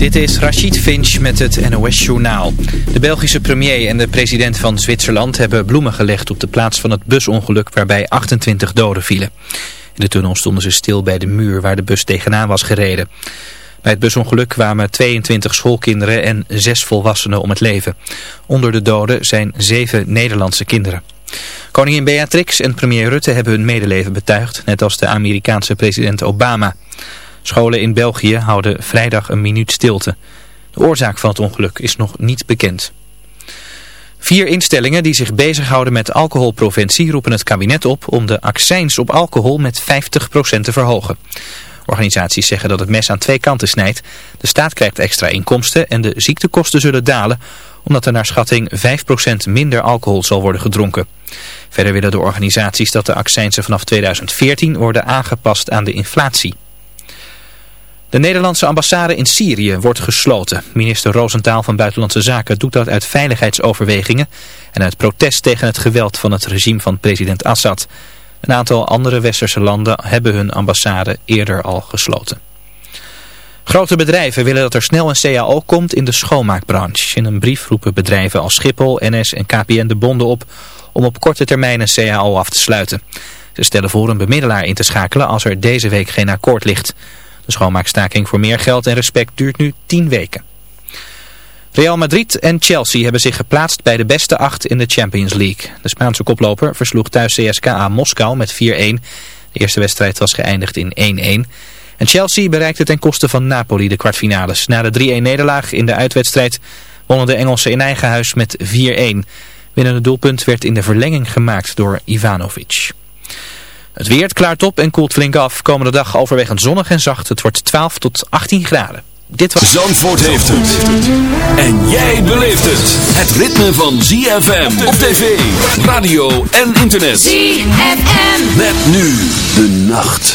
Dit is Rachid Finch met het NOS-journaal. De Belgische premier en de president van Zwitserland hebben bloemen gelegd op de plaats van het busongeluk waarbij 28 doden vielen. In de tunnel stonden ze stil bij de muur waar de bus tegenaan was gereden. Bij het busongeluk kwamen 22 schoolkinderen en 6 volwassenen om het leven. Onder de doden zijn 7 Nederlandse kinderen. Koningin Beatrix en premier Rutte hebben hun medeleven betuigd, net als de Amerikaanse president Obama. Scholen in België houden vrijdag een minuut stilte. De oorzaak van het ongeluk is nog niet bekend. Vier instellingen die zich bezighouden met alcoholproventie roepen het kabinet op om de accijns op alcohol met 50% te verhogen. Organisaties zeggen dat het mes aan twee kanten snijdt. De staat krijgt extra inkomsten en de ziektekosten zullen dalen omdat er naar schatting 5% minder alcohol zal worden gedronken. Verder willen de organisaties dat de accijnsen vanaf 2014 worden aangepast aan de inflatie. De Nederlandse ambassade in Syrië wordt gesloten. Minister Roosentaal van Buitenlandse Zaken doet dat uit veiligheidsoverwegingen en uit protest tegen het geweld van het regime van president Assad. Een aantal andere westerse landen hebben hun ambassade eerder al gesloten. Grote bedrijven willen dat er snel een CAO komt in de schoonmaakbranche. In een brief roepen bedrijven als Schiphol, NS en KPN de bonden op om op korte termijn een CAO af te sluiten. Ze stellen voor een bemiddelaar in te schakelen als er deze week geen akkoord ligt. De schoonmaakstaking voor meer geld en respect duurt nu 10 weken. Real Madrid en Chelsea hebben zich geplaatst bij de beste acht in de Champions League. De Spaanse koploper versloeg thuis CSKA Moskou met 4-1. De eerste wedstrijd was geëindigd in 1-1. En Chelsea bereikte ten koste van Napoli de kwartfinales. Na de 3-1 nederlaag in de uitwedstrijd wonnen de Engelsen in eigen huis met 4-1. Winnende doelpunt werd in de verlenging gemaakt door Ivanovic. Het weer klaart op en koelt flink af. Komende dag overwegend zonnig en zacht. Het wordt 12 tot 18 graden. Dit was... Zandvoort heeft het. En jij beleeft het. Het ritme van ZFM op tv, radio en internet. ZFM. Met nu de nacht.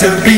to be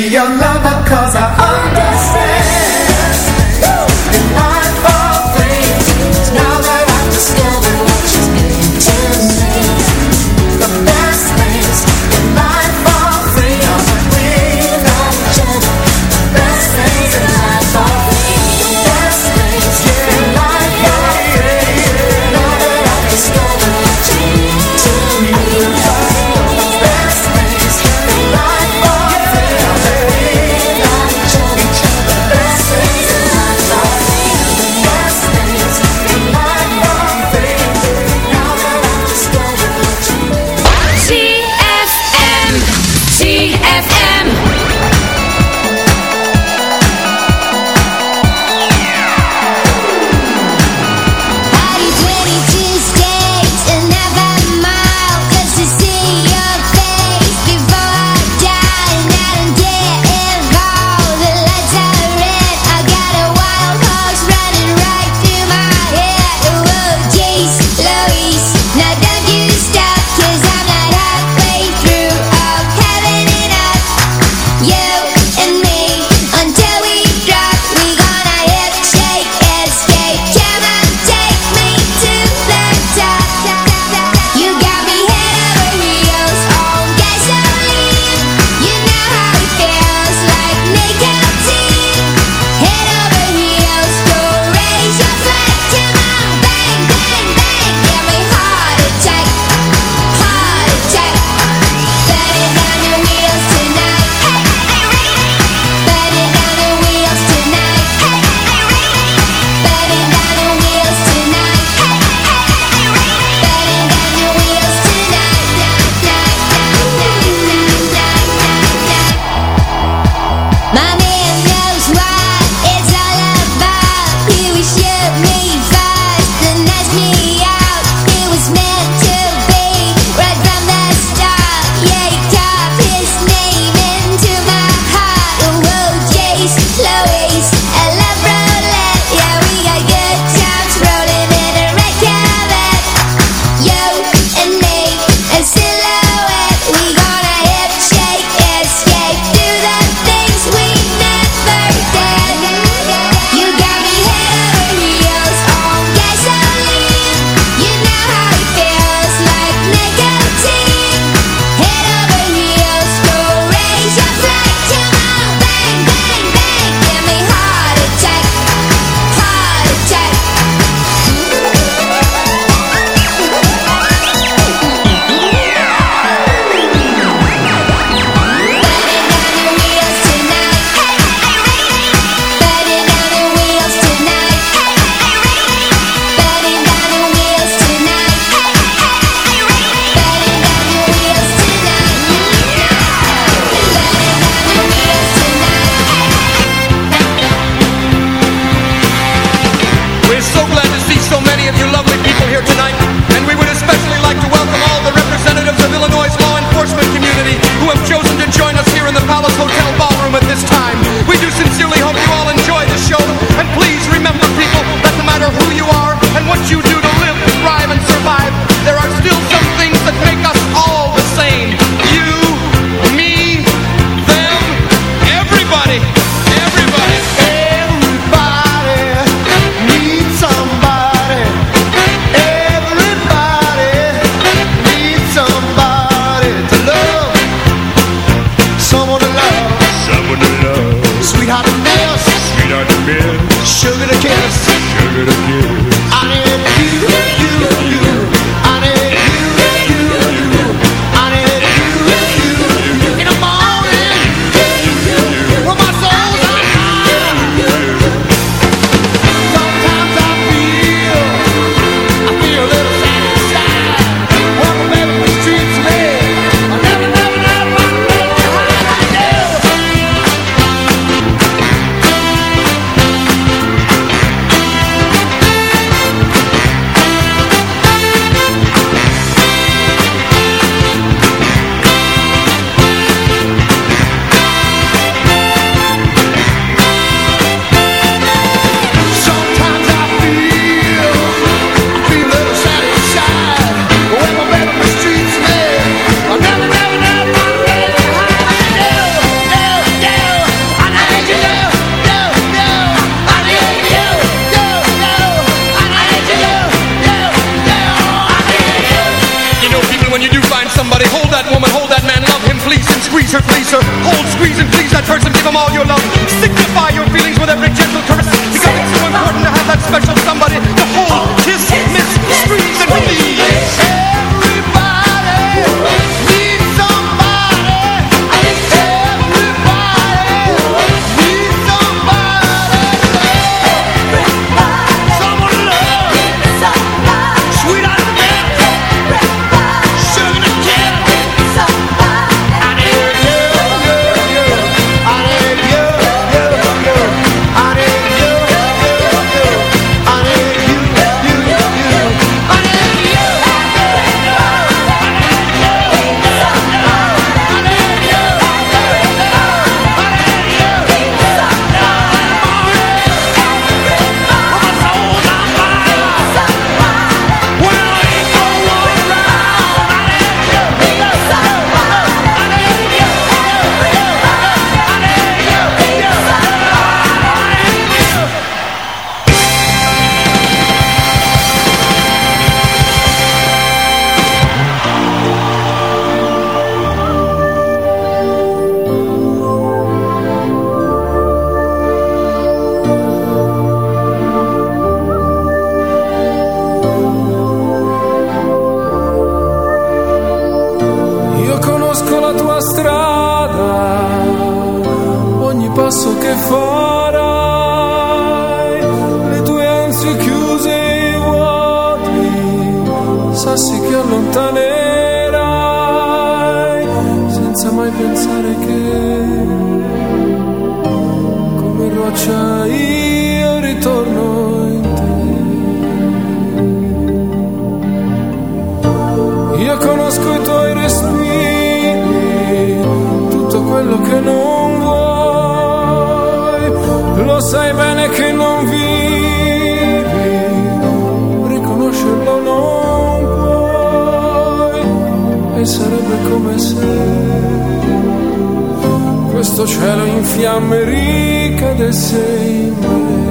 questo cielo in fiamme ricade sei in me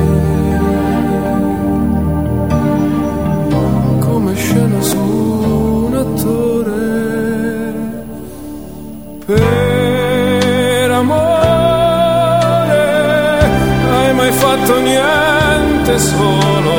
come scena su un attore. Per amore hai mai fatto niente solo?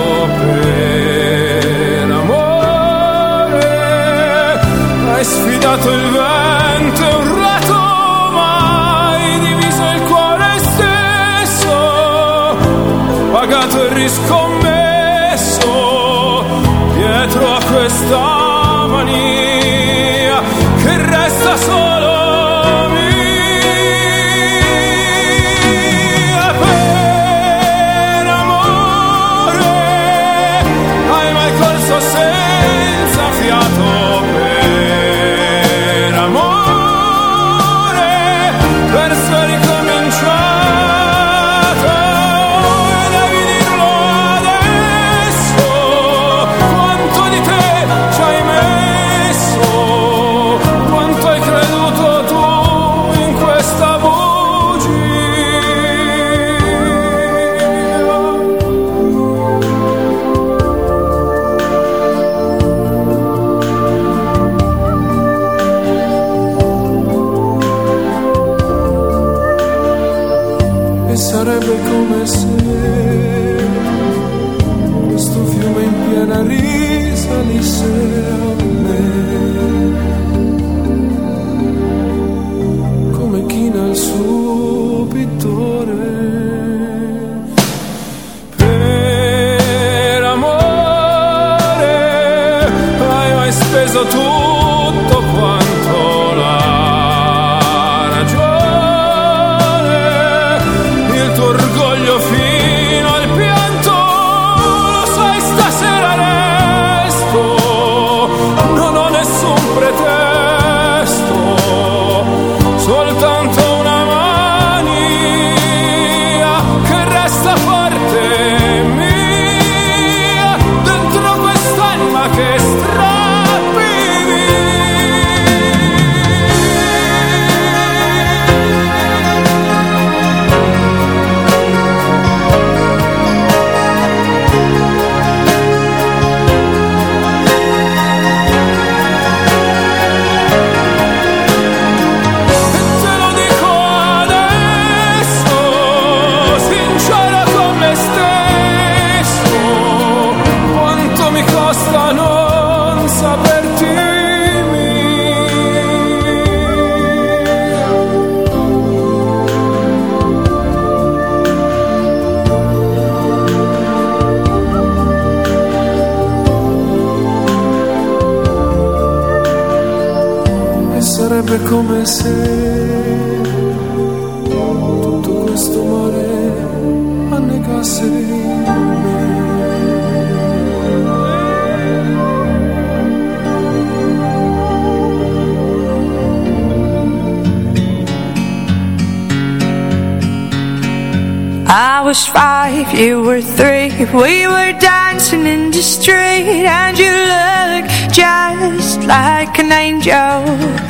Speso tutto Come se tutto questo mare annegasse me. I was five, you were three We were dancing in the street And you looked just like an angel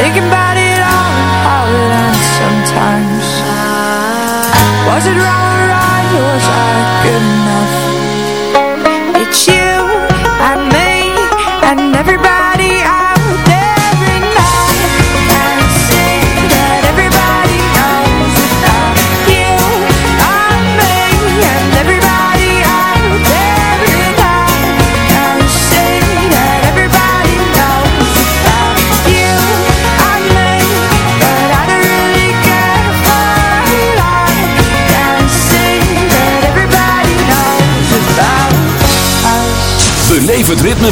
Thinking about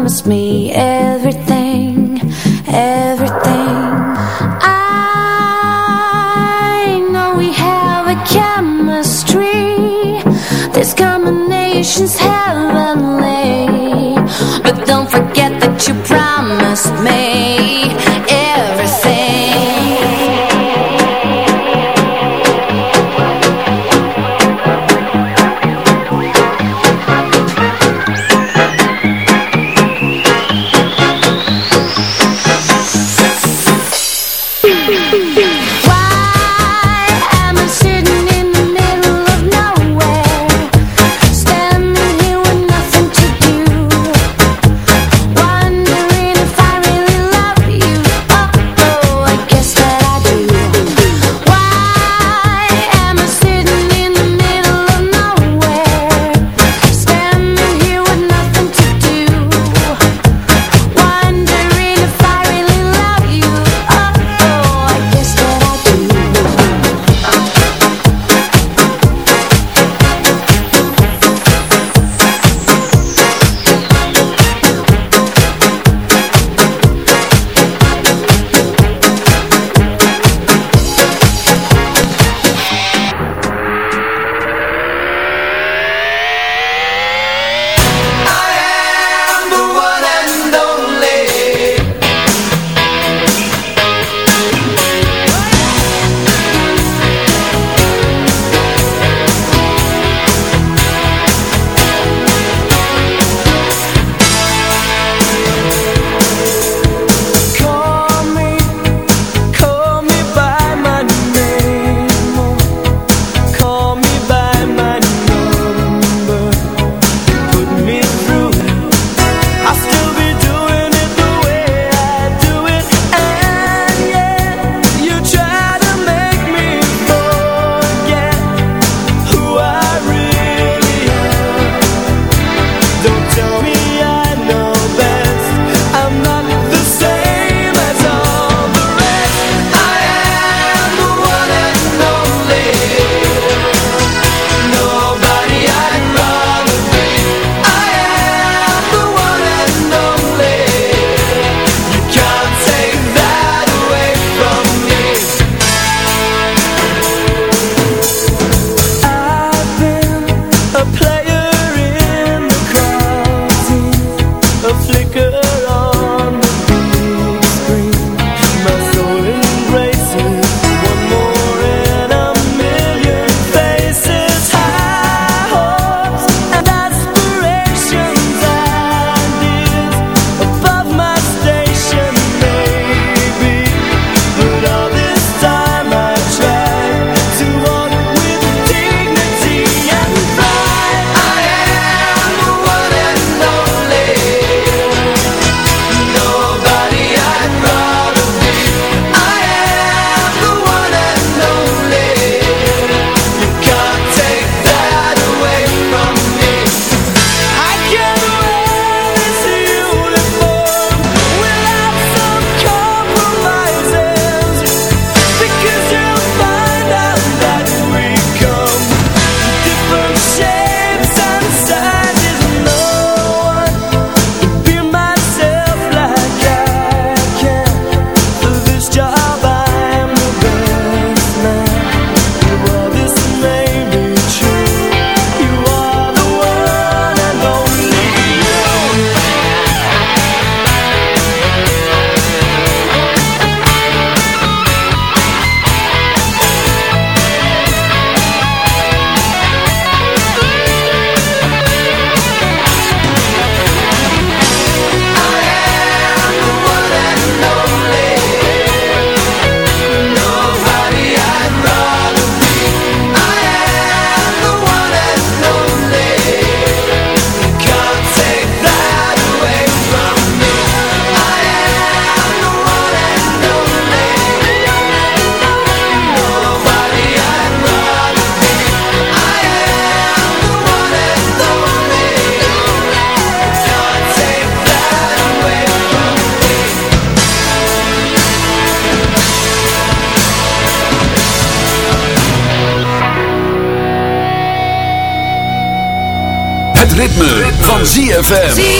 promised me everything, everything. I know we have a chemistry. This combination's heavenly. But don't forget that you promised ZFM.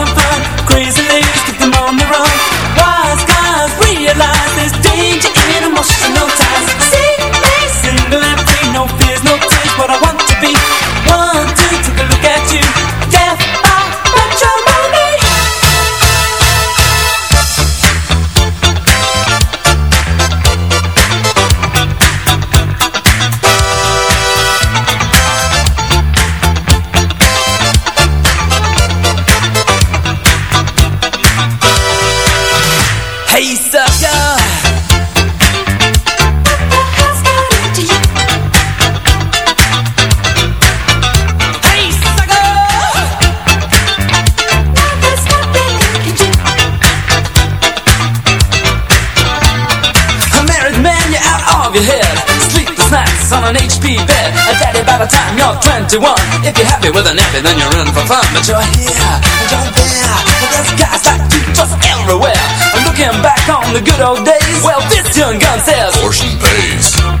on an HP bed. A daddy by the time you're 21. If you're happy with a nappy, then you're in for fun. But you're here, and you're there. And there's guys like you just everywhere. And looking back on the good old days, well, this young gun says, Portion pays.